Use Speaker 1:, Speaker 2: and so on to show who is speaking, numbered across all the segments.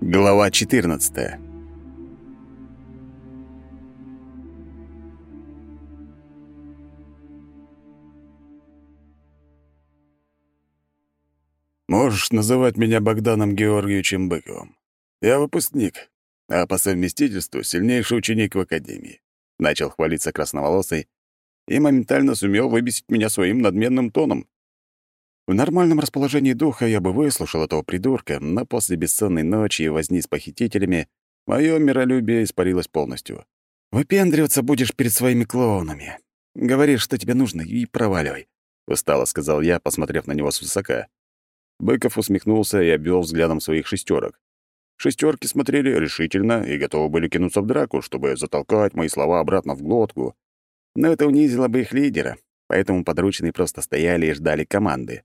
Speaker 1: Глава 14 Можешь называть меня Богданом Георгиевичем Быковым. Я выпускник, а по совместительству сильнейший ученик в академии. Начал хвалиться красноволосый и моментально сумел выбесить меня своим надменным тоном. В нормальном расположении духа я бы выслушал этого придурка, но после бессонной ночи и возни с похитителями мое миролюбие испарилось полностью. «Выпендриваться будешь перед своими клоунами. Говори, что тебе нужно, и проваливай», — устало сказал я, посмотрев на него свысока. Быков усмехнулся и обвел взглядом своих шестерок. Шестерки смотрели решительно и готовы были кинуться в драку, чтобы затолкать мои слова обратно в глотку. Но это унизило бы их лидера, поэтому подручные просто стояли и ждали команды.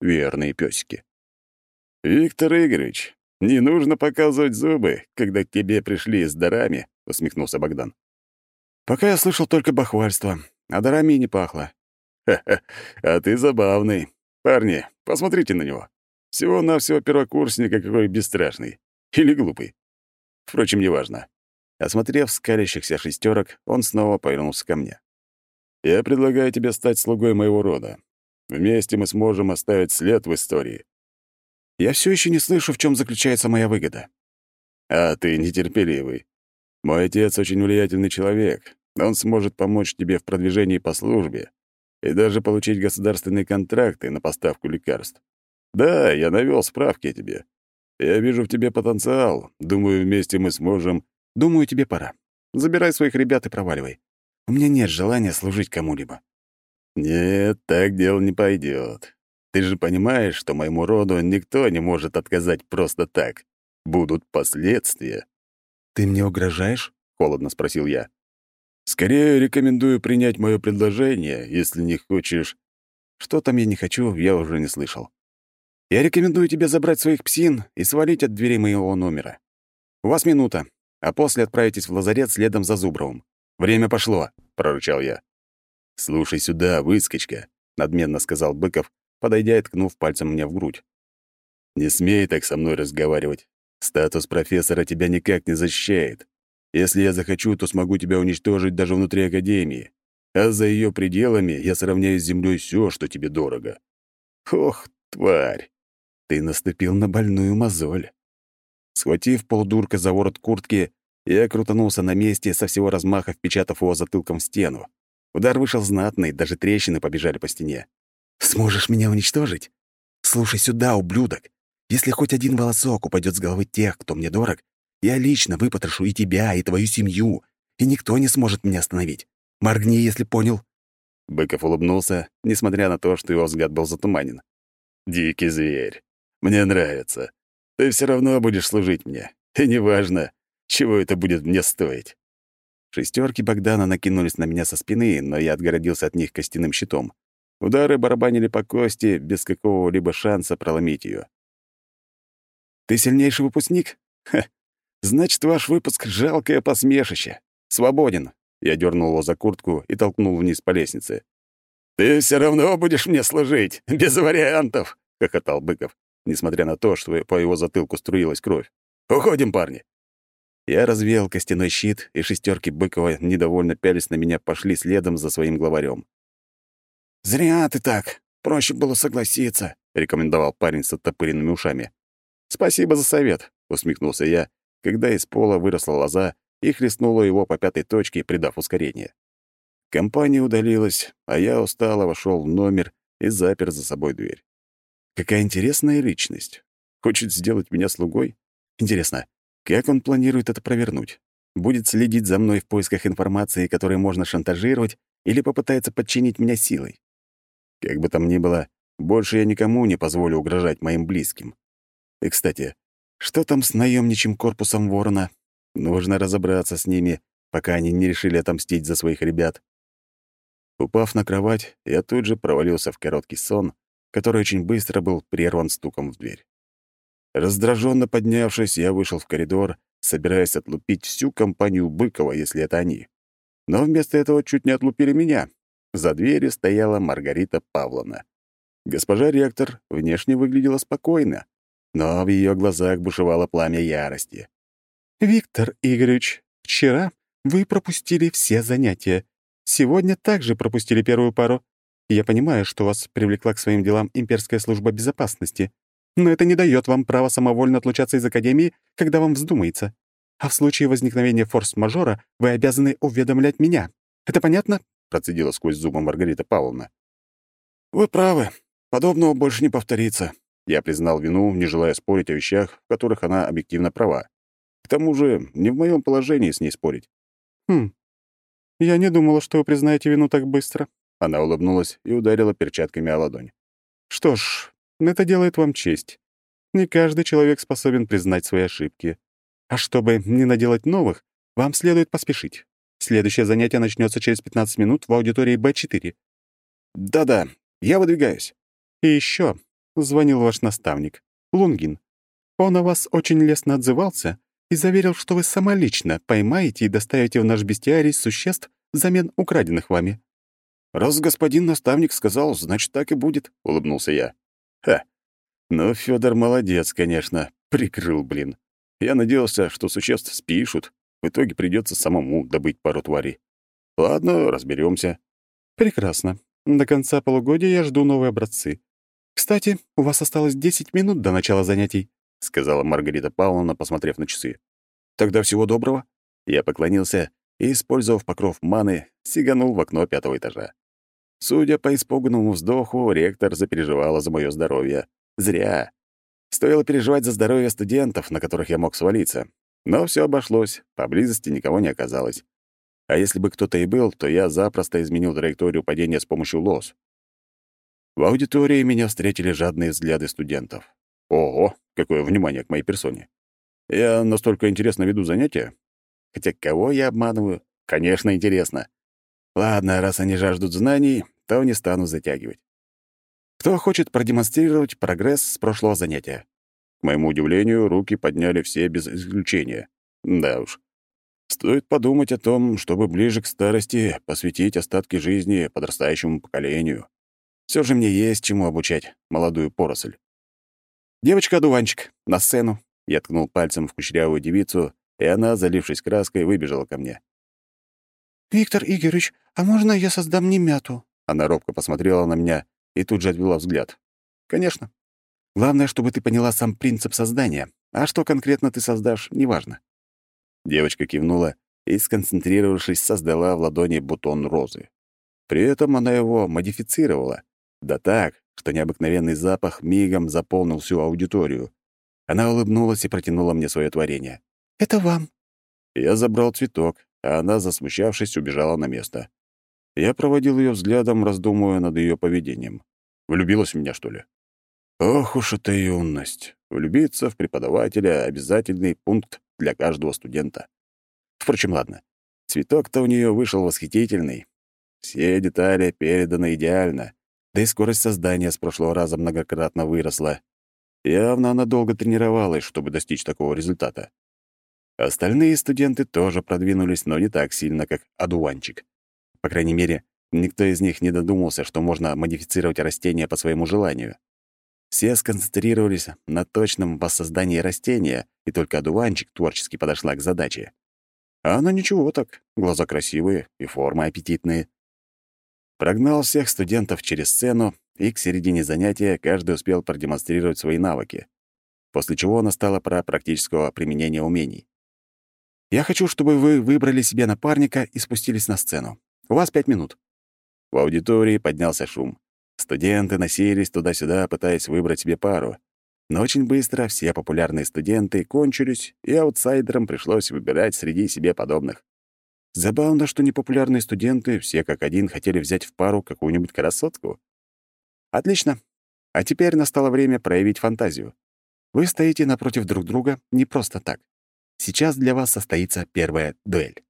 Speaker 1: Верные пёсики. «Виктор Игоревич, не нужно показывать зубы, когда к тебе пришли с дарами», — усмехнулся Богдан. «Пока я слышал только бахвальство, а дарами и не пахло». «Ха-ха, а ты забавный. Парни, посмотрите на него. Всего-навсего первокурсника какой бесстрашный. Или глупый. Впрочем, неважно. Осмотрев скалящихся шестерок, он снова повернулся ко мне. «Я предлагаю тебе стать слугой моего рода. Вместе мы сможем оставить след в истории. Я все еще не слышу, в чем заключается моя выгода. А ты нетерпеливый. Мой отец очень влиятельный человек. Он сможет помочь тебе в продвижении по службе и даже получить государственные контракты на поставку лекарств. Да, я навел справки о тебе. Я вижу в тебе потенциал. Думаю, вместе мы сможем... Думаю, тебе пора. Забирай своих ребят и проваливай. У меня нет желания служить кому-либо. «Нет, так дело не пойдет. Ты же понимаешь, что моему роду никто не может отказать просто так. Будут последствия». «Ты мне угрожаешь?» — холодно спросил я. «Скорее рекомендую принять мое предложение, если не хочешь...» «Что там я не хочу, я уже не слышал. Я рекомендую тебе забрать своих псин и свалить от двери моего номера. У вас минута, а после отправитесь в лазарет следом за Зубровым. Время пошло», — прорычал я. «Слушай сюда, выскочка», — надменно сказал Быков, подойдя и ткнув пальцем мне в грудь. «Не смей так со мной разговаривать. Статус профессора тебя никак не защищает. Если я захочу, то смогу тебя уничтожить даже внутри Академии. А за ее пределами я сравняю с землей все, что тебе дорого. Ох, тварь! Ты наступил на больную мозоль». Схватив полдурка за ворот куртки, я крутанулся на месте, со всего размаха впечатав его затылком в стену. Удар вышел знатный, даже трещины побежали по стене. «Сможешь меня уничтожить? Слушай сюда, ублюдок. Если хоть один волосок упадет с головы тех, кто мне дорог, я лично выпотрошу и тебя, и твою семью, и никто не сможет меня остановить. Моргни, если понял». Быков улыбнулся, несмотря на то, что его взгляд был затуманен. «Дикий зверь. Мне нравится. Ты все равно будешь служить мне. И неважно, чего это будет мне стоить. Шестерки Богдана накинулись на меня со спины, но я отгородился от них костяным щитом. Удары барабанили по кости без какого-либо шанса проломить ее. «Ты сильнейший выпускник? Ха! Значит, ваш выпуск — жалкое посмешище. Свободен!» Я дернул его за куртку и толкнул вниз по лестнице. «Ты все равно будешь мне служить, без вариантов!» — хохотал Быков, несмотря на то, что по его затылку струилась кровь. «Уходим, парни!» Я развеял костяной щит, и шестерки Быкова, недовольно пялись на меня, пошли следом за своим главарем. «Зря ты так. Проще было согласиться», — рекомендовал парень с оттопыренными ушами. «Спасибо за совет», — усмехнулся я, когда из пола выросла лоза и хлестнула его по пятой точке, придав ускорение. Компания удалилась, а я устало вошел в номер и запер за собой дверь. Какая интересная личность. Хочет сделать меня слугой? Интересно, как он планирует это провернуть? Будет следить за мной в поисках информации, которой можно шантажировать, или попытается подчинить меня силой? Как бы там ни было, больше я никому не позволю угрожать моим близким. И, кстати, что там с наемничьим корпусом Ворона? Нужно разобраться с ними, пока они не решили отомстить за своих ребят. Упав на кровать, я тут же провалился в короткий сон, который очень быстро был прерван стуком в дверь. Раздраженно поднявшись, я вышел в коридор, собираясь отлупить всю компанию Быкова, если это они. Но вместо этого чуть не отлупили меня. За дверью стояла Маргарита Павловна. Госпожа ректор внешне выглядела спокойно, но в ее глазах бушевало пламя ярости.
Speaker 2: «Виктор Игоревич, вчера вы пропустили все занятия. Сегодня также пропустили первую пару. Я понимаю, что вас привлекла к своим делам имперская служба безопасности, но это не дает вам права самовольно отлучаться из академии, когда вам вздумается. А в случае возникновения форс-мажора вы обязаны уведомлять меня. Это понятно?» — процедила сквозь зубы Маргарита Павловна.
Speaker 1: «Вы правы. Подобного больше не повторится». Я признал вину, не желая спорить о вещах, в которых она объективно права. К тому же не в моем положении с ней спорить.
Speaker 2: «Хм. Я не думала, что вы признаете вину так быстро».
Speaker 1: Она улыбнулась и ударила перчатками о ладонь.
Speaker 2: «Что ж, это делает вам честь. Не каждый человек способен признать свои ошибки. А чтобы не наделать новых, вам следует поспешить. Следующее занятие начнется через 15 минут в аудитории Б4.
Speaker 1: Да-да, я выдвигаюсь.
Speaker 2: И еще звонил ваш наставник, Лунгин. Он о вас очень лестно отзывался и заверил, что вы самолично поймаете и доставите в наш бестиарий существ взамен украденных вами.
Speaker 1: «Раз господин наставник сказал, значит, так и будет», — улыбнулся я. «Ха! Ну, Федор молодец, конечно. Прикрыл, блин. Я надеялся, что существ спишут. В итоге придется самому добыть пару тварей. Ладно, разберемся.
Speaker 2: Прекрасно. До конца полугодия я жду новые образцы. Кстати, у вас осталось 10 минут до начала занятий, сказала Маргарита Павловна, посмотрев на часы.
Speaker 1: Тогда всего доброго. Я поклонился и, использовав покров маны, сиганул в окно пятого этажа. Судя по испуганному вздоху, ректор запереживала за мое здоровье. Зря. Стоило переживать за здоровье студентов, на которых я мог свалиться. Но все обошлось, поблизости никого не оказалось. А если бы кто-то и был, то я запросто изменил траекторию падения с помощью лос. В аудитории меня встретили жадные взгляды студентов. Ого, какое внимание к моей персоне. Я настолько интересно веду занятия. Хотя кого я обманываю? Конечно, интересно. Ладно, раз они жаждут знаний, то не стану затягивать. Кто хочет продемонстрировать прогресс с прошлого занятия? К моему удивлению, руки подняли все без исключения. Да уж. Стоит подумать о том, чтобы ближе к старости посвятить остатки жизни подрастающему поколению. Все же мне есть чему обучать молодую поросль. «Девочка-одуванчик, на сцену!» Я ткнул пальцем в кучерявую девицу, и она, залившись краской, выбежала ко мне.
Speaker 3: «Виктор Игоревич, а можно я создам немяту?»
Speaker 1: Она робко посмотрела на меня и тут же отвела взгляд. «Конечно. Главное, чтобы ты поняла сам принцип создания, а что конкретно ты создашь, неважно». Девочка кивнула и, сконцентрировавшись, создала в ладони бутон розы. При этом она его модифицировала. Да так, что необыкновенный запах мигом заполнил всю аудиторию. Она улыбнулась и протянула мне свое творение.
Speaker 3: «Это вам».
Speaker 1: Я забрал цветок, а она, засмущавшись, убежала на место. Я проводил ее взглядом, раздумывая над ее поведением. Влюбилась в меня, что ли? Ох уж эта юность. Влюбиться в преподавателя — обязательный пункт для каждого студента. Впрочем, ладно. Цветок-то у нее вышел восхитительный. Все детали переданы идеально, да и скорость создания с прошлого раза многократно выросла. Явно она долго тренировалась, чтобы достичь такого результата. Остальные студенты тоже продвинулись, но не так сильно, как одуванчик. По крайней мере, никто из них не додумался, что можно модифицировать растения по своему желанию. Все сконцентрировались на точном воссоздании растения, и только одуванчик творчески подошла к задаче. А она ничего так, глаза красивые и формы аппетитные. Прогнал всех студентов через сцену, и к середине занятия каждый успел продемонстрировать свои навыки, после чего настала пора практического применения умений. «Я хочу, чтобы вы выбрали себе напарника и спустились на сцену. У вас пять минут». В аудитории поднялся шум. Студенты носились туда-сюда, пытаясь выбрать себе пару. Но очень быстро все популярные студенты кончились, и аутсайдерам пришлось выбирать среди себе подобных. Забавно, что непопулярные студенты все как один хотели взять в пару какую-нибудь красотку. Отлично. А теперь настало время проявить фантазию. Вы стоите напротив друг друга не просто так. Сейчас для вас состоится первая дуэль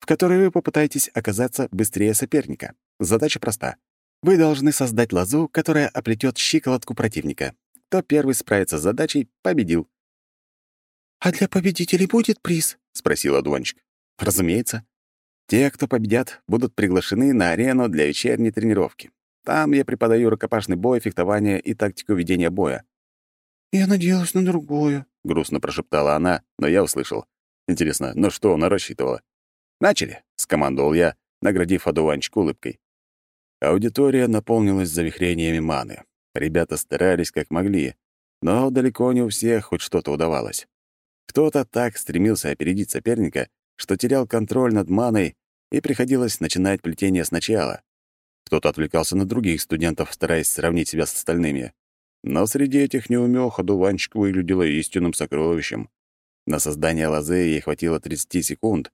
Speaker 1: в которой вы попытаетесь оказаться быстрее соперника. Задача проста. Вы должны создать лозу, которая оплетет щиколотку противника. Кто первый справится с задачей, победил.
Speaker 3: «А для победителей будет приз?»
Speaker 1: — спросил одуванчик. «Разумеется. Те, кто победят, будут приглашены на арену для вечерней тренировки. Там я преподаю рукопашный бой, фехтование и тактику ведения боя».
Speaker 3: «Я надеялась на другое», —
Speaker 1: грустно прошептала она, но я услышал. Интересно, на что она рассчитывала? «Начали!» — скомандовал я, наградив одуванчик улыбкой. Аудитория наполнилась завихрениями маны. Ребята старались как могли, но далеко не у всех хоть что-то удавалось. Кто-то так стремился опередить соперника, что терял контроль над маной, и приходилось начинать плетение сначала. Кто-то отвлекался на других студентов, стараясь сравнить себя с остальными. Но среди этих неумёх одуванчик выглядела истинным сокровищем. На создание лозы ей хватило 30 секунд.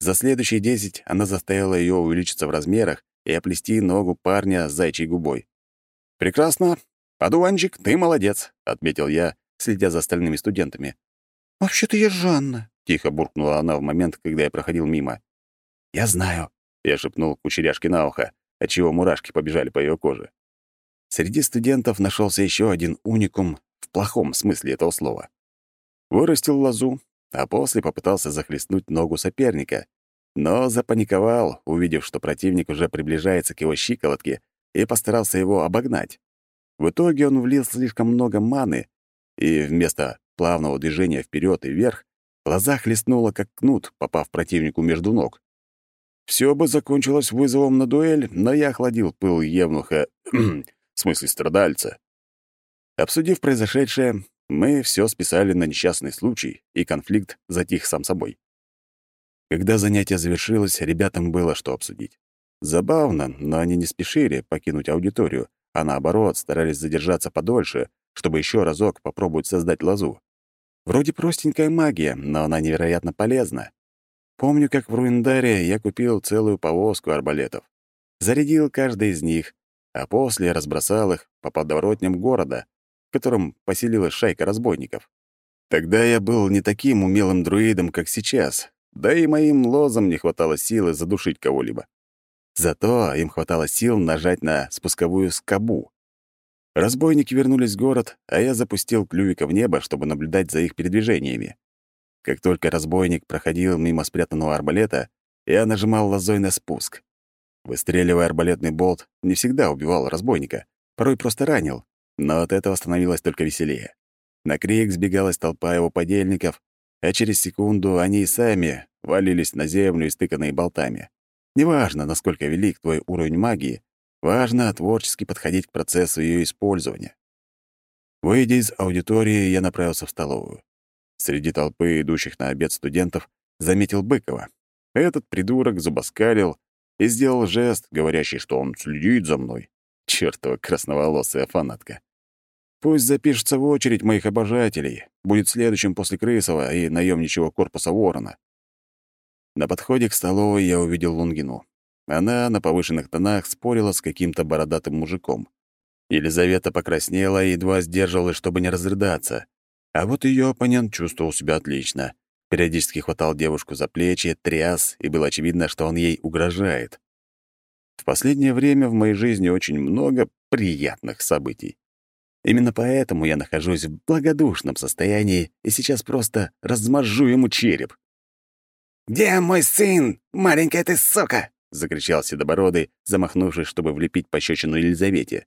Speaker 1: За следующие 10 она заставила ее увеличиться в размерах и оплести ногу парня с зайчьей губой. «Прекрасно. Одуванчик, ты молодец», — отметил я, следя за остальными студентами.
Speaker 3: «Вообще-то я Жанна», —
Speaker 1: тихо буркнула она в момент, когда я проходил мимо. «Я знаю», — я шепнул кучеряшке на ухо, отчего мурашки побежали по ее коже. Среди студентов нашелся еще один уникум в плохом смысле этого слова. Вырастил лозу, а после попытался захлестнуть ногу соперника, но запаниковал, увидев, что противник уже приближается к его щиколотке, и постарался его обогнать. В итоге он влил слишком много маны, и вместо плавного движения вперед и вверх лоза хлестнула, как кнут, попав противнику между ног. Все бы закончилось вызовом на дуэль, но я охладил пыл Евнуха, в смысле страдальца. Обсудив произошедшее, мы все списали на несчастный случай, и конфликт затих сам собой. Когда занятие завершилось, ребятам было что обсудить. Забавно, но они не спешили покинуть аудиторию, а наоборот старались задержаться подольше, чтобы еще разок попробовать создать лозу. Вроде простенькая магия, но она невероятно полезна. Помню, как в Руиндаре я купил целую повозку арбалетов. Зарядил каждый из них, а после разбросал их по подворотням города, в котором поселилась шайка разбойников. Тогда я был не таким умелым друидом, как сейчас, да и моим лозам не хватало силы задушить кого-либо. Зато им хватало сил нажать на спусковую скобу. Разбойники вернулись в город, а я запустил клювика в небо, чтобы наблюдать за их передвижениями. Как только разбойник проходил мимо спрятанного арбалета, я нажимал лозой на спуск. Выстреливая арбалетный болт, не всегда убивал разбойника, порой просто ранил, но от этого становилось только веселее. На крик сбегалась толпа его подельников, а через секунду они и сами валились на землю, истыканные болтами. Неважно, насколько велик твой уровень магии, важно творчески подходить к процессу ее использования. Выйдя из аудитории, я направился в столовую. Среди толпы, идущих на обед студентов, заметил Быкова. Этот придурок зубоскалил и сделал жест, говорящий, что он следит за мной. Чёртова красноволосая фанатка. Пусть запишется в очередь моих обожателей, будет следующим после Крысова и наемничего корпуса Ворона. На подходе к столовой я увидел Лунгину. Она на повышенных тонах спорила с каким-то бородатым мужиком. Елизавета покраснела и едва сдерживалась, чтобы не разрыдаться. А вот ее оппонент чувствовал себя отлично. Периодически хватал девушку за плечи, тряс, и было очевидно, что он ей угрожает. В последнее время в моей жизни очень много приятных событий. Именно поэтому я нахожусь в благодушном состоянии и сейчас просто размажу ему череп.
Speaker 4: «Где мой сын, маленькая ты сука?»
Speaker 1: — закричал Седобородый, замахнувшись, чтобы влепить пощечину Елизавете.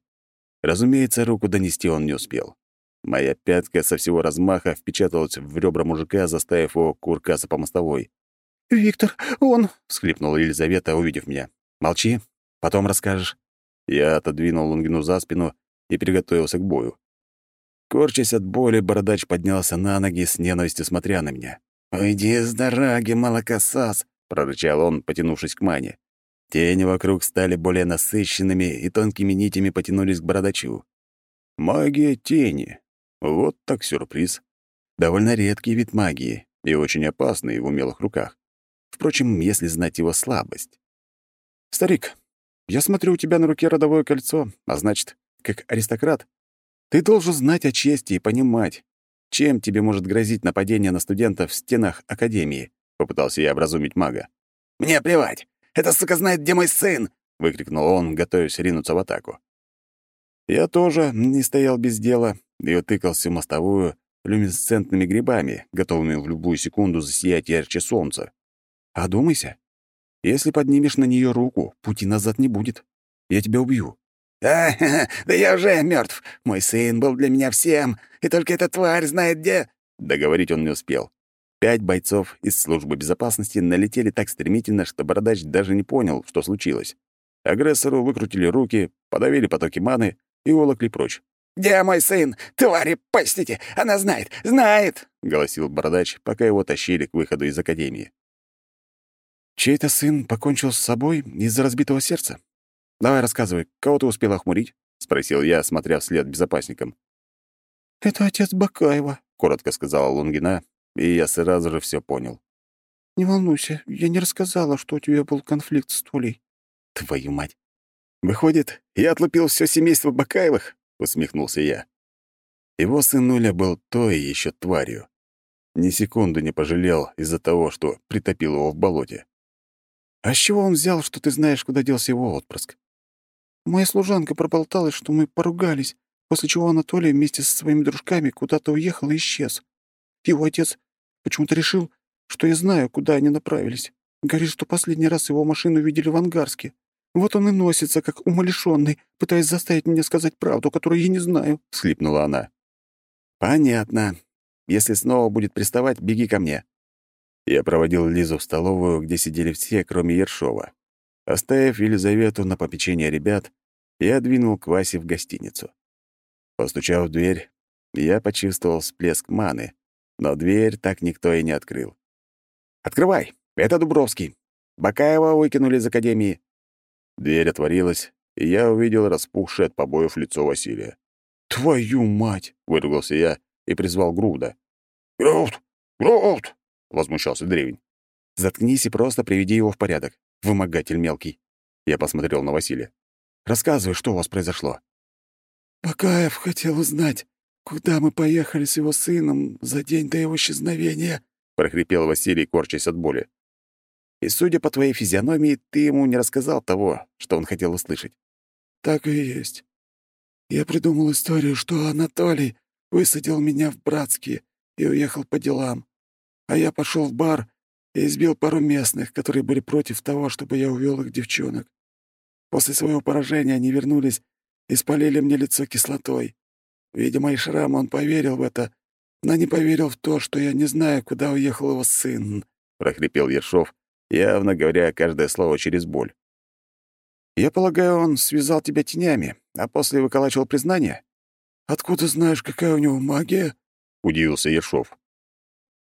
Speaker 1: Разумеется, руку донести он не успел. Моя пятка со всего размаха впечаталась в ребра мужика, заставив его куркаться по мостовой.
Speaker 3: «Виктор, он...»
Speaker 1: — всхлипнула Елизавета, увидев меня. «Молчи, потом расскажешь». Я отодвинул Лунгину за спину и приготовился к бою. Корчась от боли, бородач поднялся на ноги с ненавистью смотря на меня.
Speaker 4: «Уйди с дороги, молокосос!» — прорычал он, потянувшись к мане.
Speaker 1: Тени вокруг стали более насыщенными и тонкими нитями потянулись к бородачу. Магия тени. Вот так сюрприз. Довольно редкий вид магии и очень опасный в умелых руках. Впрочем, если знать его слабость. «Старик, я смотрю, у тебя на руке родовое кольцо, а значит, как аристократ, ты должен знать о чести и понимать, чем тебе может грозить нападение на студентов в стенах Академии», — попытался я образумить мага.
Speaker 4: «Мне плевать! Эта сука знает, где мой сын!» — выкрикнул он, готовясь ринуться в атаку.
Speaker 1: Я тоже не стоял без дела и утыкался в мостовую люминесцентными грибами, готовыми в любую секунду засиять ярче солнца. Одумайся. Если поднимешь на нее руку, пути назад не будет. Я тебя убью.
Speaker 4: «А, да я уже мертв. Мой сын был для меня всем, и только эта тварь знает где...» Договорить он не успел. Пять бойцов из службы безопасности налетели так стремительно, что Бородач даже не понял, что случилось. Агрессору выкрутили руки, подавили потоки маны и улокли прочь. «Где мой сын? Твари, пустите! Она знает! Знает!» — голосил Бородач, пока его тащили к выходу из академии.
Speaker 2: «Чей-то сын покончил с собой из-за разбитого сердца? Давай рассказывай, кого ты успел охмурить?» — спросил я, смотря вслед безопасникам.
Speaker 3: «Это отец Бакаева», —
Speaker 2: коротко сказала Лунгина, и я сразу же все понял.
Speaker 3: «Не волнуйся, я не рассказала, что у тебя был конфликт с Толей».
Speaker 2: «Твою мать! Выходит, я отлупил все семейство Бакаевых?» — усмехнулся я. Его сынуля был той еще тварью. Ни секунду не пожалел из-за того, что притопил его в болоте. «А с чего он взял, что ты знаешь, куда делся его отпрыск?»
Speaker 3: «Моя служанка проболталась, что мы поругались, после чего Анатолий вместе со своими дружками куда-то уехал и исчез. Его отец почему-то решил, что я знаю, куда они направились. Говорит, что последний раз его машину видели в Ангарске. Вот он и носится, как умалишённый, пытаясь заставить меня сказать правду, которую я не знаю», —
Speaker 2: всхлипнула она. «Понятно. Если снова будет приставать, беги ко мне». Я проводил Лизу в столовую, где сидели все, кроме Ершова. Оставив Елизавету на попечение ребят, я двинул к Васе в гостиницу. Постучав в дверь, я почувствовал всплеск маны, но дверь так никто и не открыл. «Открывай! Это Дубровский! Бакаева выкинули из академии!» Дверь отворилась, и я увидел распухшее от побоев лицо Василия. «Твою мать!» — выругался я и призвал Груда. «Груд! Груд!» — возмущался древень. «Заткнись и просто приведи его в порядок, вымогатель мелкий». Я посмотрел на Василия. «Рассказывай, что у вас произошло».
Speaker 3: «Бакаев хотел узнать, куда мы поехали с его сыном за день до его исчезновения», —
Speaker 2: прохрипел Василий, корчась от боли. «И судя по твоей физиономии, ты ему не рассказал того, что он хотел услышать».
Speaker 3: «Так и есть. Я придумал историю, что Анатолий высадил меня в Братске и уехал по делам, а я пошел в бар и избил пару местных, которые были против того, чтобы я увел их девчонок. После своего поражения они вернулись и спалили мне лицо кислотой. Видя мои шрамы, он поверил в это, но не поверил в то, что я не знаю, куда уехал его сын», —
Speaker 2: прохрипел Ершов, явно говоря каждое слово через боль. «Я полагаю, он связал тебя тенями, а после выколачивал признание?»
Speaker 3: «Откуда знаешь, какая у него магия?»
Speaker 2: — удивился Ершов.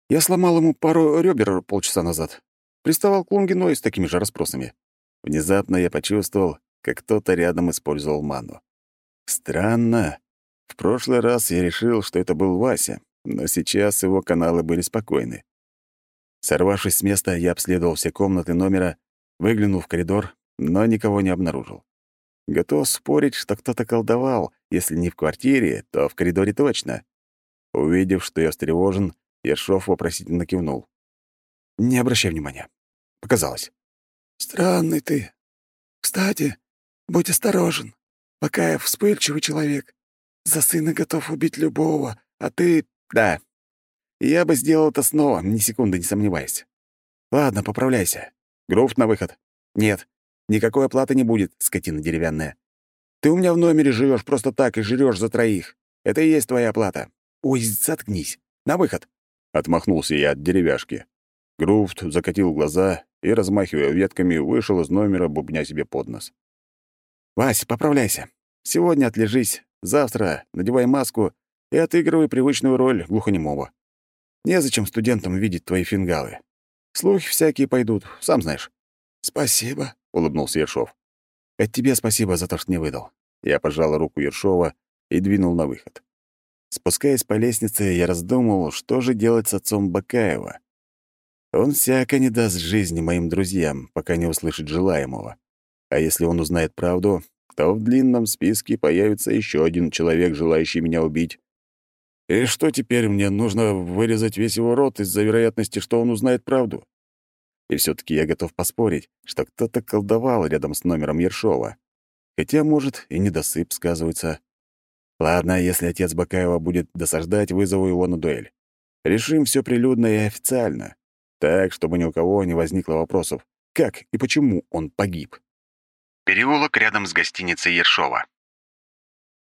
Speaker 2: «Я сломал ему пару ребер полчаса назад. Приставал к Лунгиной с такими же расспросами. Внезапно я почувствовал, как кто-то рядом использовал ману. Странно, в прошлый раз я решил, что это был Вася, но сейчас его каналы были спокойны. Сорвавшись с места, я обследовал все комнаты номера, выглянул в коридор, но никого не обнаружил. Готов спорить, что кто-то колдовал, если не в квартире, то в коридоре точно. Увидев, что я встревожен, Ершов вопросительно кивнул. «Не обращай внимания. Показалось».
Speaker 3: «Странный ты. Кстати, будь осторожен. Пока я вспыльчивый человек. За сына готов убить любого, а ты...
Speaker 2: Да. Я бы сделал это снова, ни секунды не сомневаясь. Ладно, поправляйся. Груфт на выход. Нет, никакой оплаты не будет, скотина деревянная. Ты у меня в номере живешь просто так и жрешь за троих. Это и есть твоя оплата. Ой, заткнись. На выход. Отмахнулся я от деревяшки. Груфт закатил глаза и, размахивая ветками, вышел из номера, бубня себе под нос. «Вась, поправляйся. Сегодня отлежись, Завтра надевай маску и отыгрывай привычную роль глухонемого. Незачем студентам видеть твои фингалы. Слухи всякие пойдут, сам знаешь».
Speaker 3: «Спасибо», —
Speaker 2: улыбнулся Ершов. «Это тебе спасибо за то, что не выдал». Я пожал руку Ершова и двинул на выход. Спускаясь по лестнице, я раздумывал, что же делать с отцом Бакаева. Он всяко не даст жизни моим друзьям, пока не услышит желаемого. А если он узнает правду, то в длинном списке появится еще один человек, желающий меня убить. И что теперь мне нужно вырезать весь его рот из-за вероятности, что он узнает правду? И все таки я готов поспорить, что кто-то колдовал рядом с номером Ершова. Хотя, может, и недосып сказывается. Ладно, если отец Бакаева будет досаждать, вызову его на дуэль. Решим все прилюдно и официально. Так, чтобы ни у кого не возникло вопросов, как и почему он погиб.
Speaker 5: Переулок рядом с гостиницей Ершова.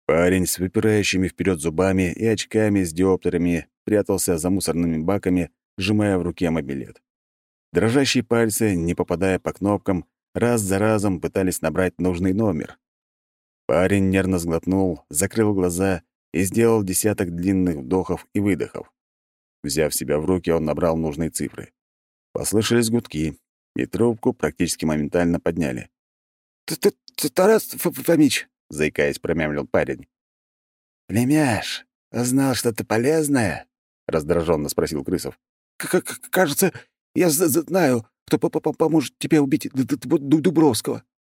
Speaker 1: Парень с выпирающими вперед зубами и очками с диоптерами прятался за мусорными баками, сжимая в руке мобилет. Дрожащие пальцы, не попадая по кнопкам, раз за разом пытались набрать нужный номер. Парень нервно сглотнул, закрыл глаза и сделал десяток длинных вдохов и выдохов. Взяв себя в руки, он набрал нужные цифры. Послышались гудки, и трубку практически моментально подняли.
Speaker 3: «Тарас Фомич!»
Speaker 1: — заикаясь, промямлил парень.
Speaker 4: «Племяш, знал что-то полезное?» — раздраженно спросил Крысов.
Speaker 3: «Кажется, я знаю, кто поможет тебе убить Дубровского».